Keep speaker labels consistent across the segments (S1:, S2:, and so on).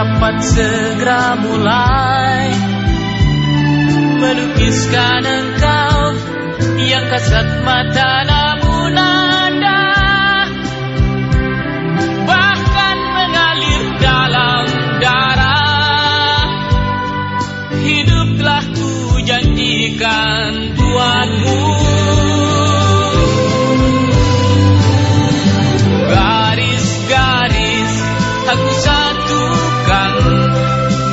S1: dapat segera mulai. Melukiskan engkau yang kasat mata namun anda bahkan mengalir dalam darah. Hidup telah ku janjikan buatmu garis-garis aku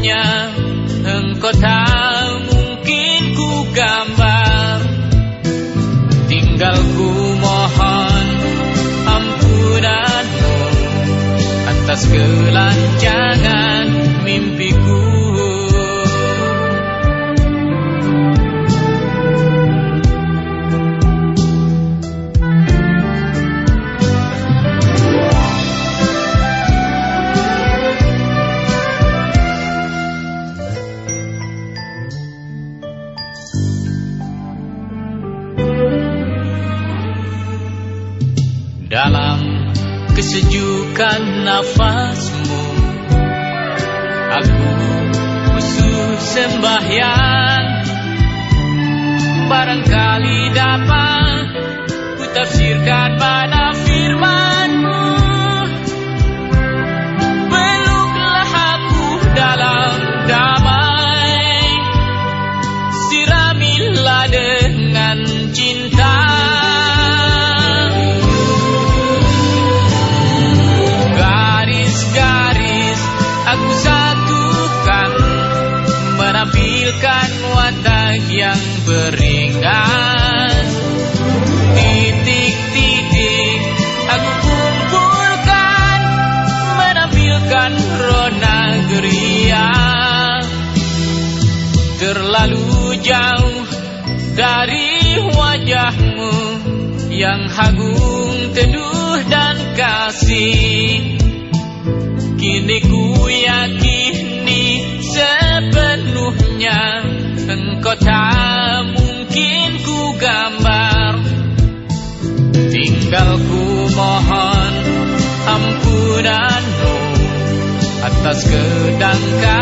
S1: sepenuhnya Engkau tak mungkin ku gambar. Tinggal ku mohon ampunanmu Atas kelancangan dalam kesejukan nafasmu. Aku khusus sembahyang. Barangkali dapat ku tafsirkan mana firmanmu Menampilkan watak yang beringas. Titik-titik aku kumpulkan Menampilkan rona geria Terlalu jauh dari wajahmu Yang hagung, teduh dan kasih. Kini ku gambar. Tinggal mohon ampunanmu Atas kedangkalan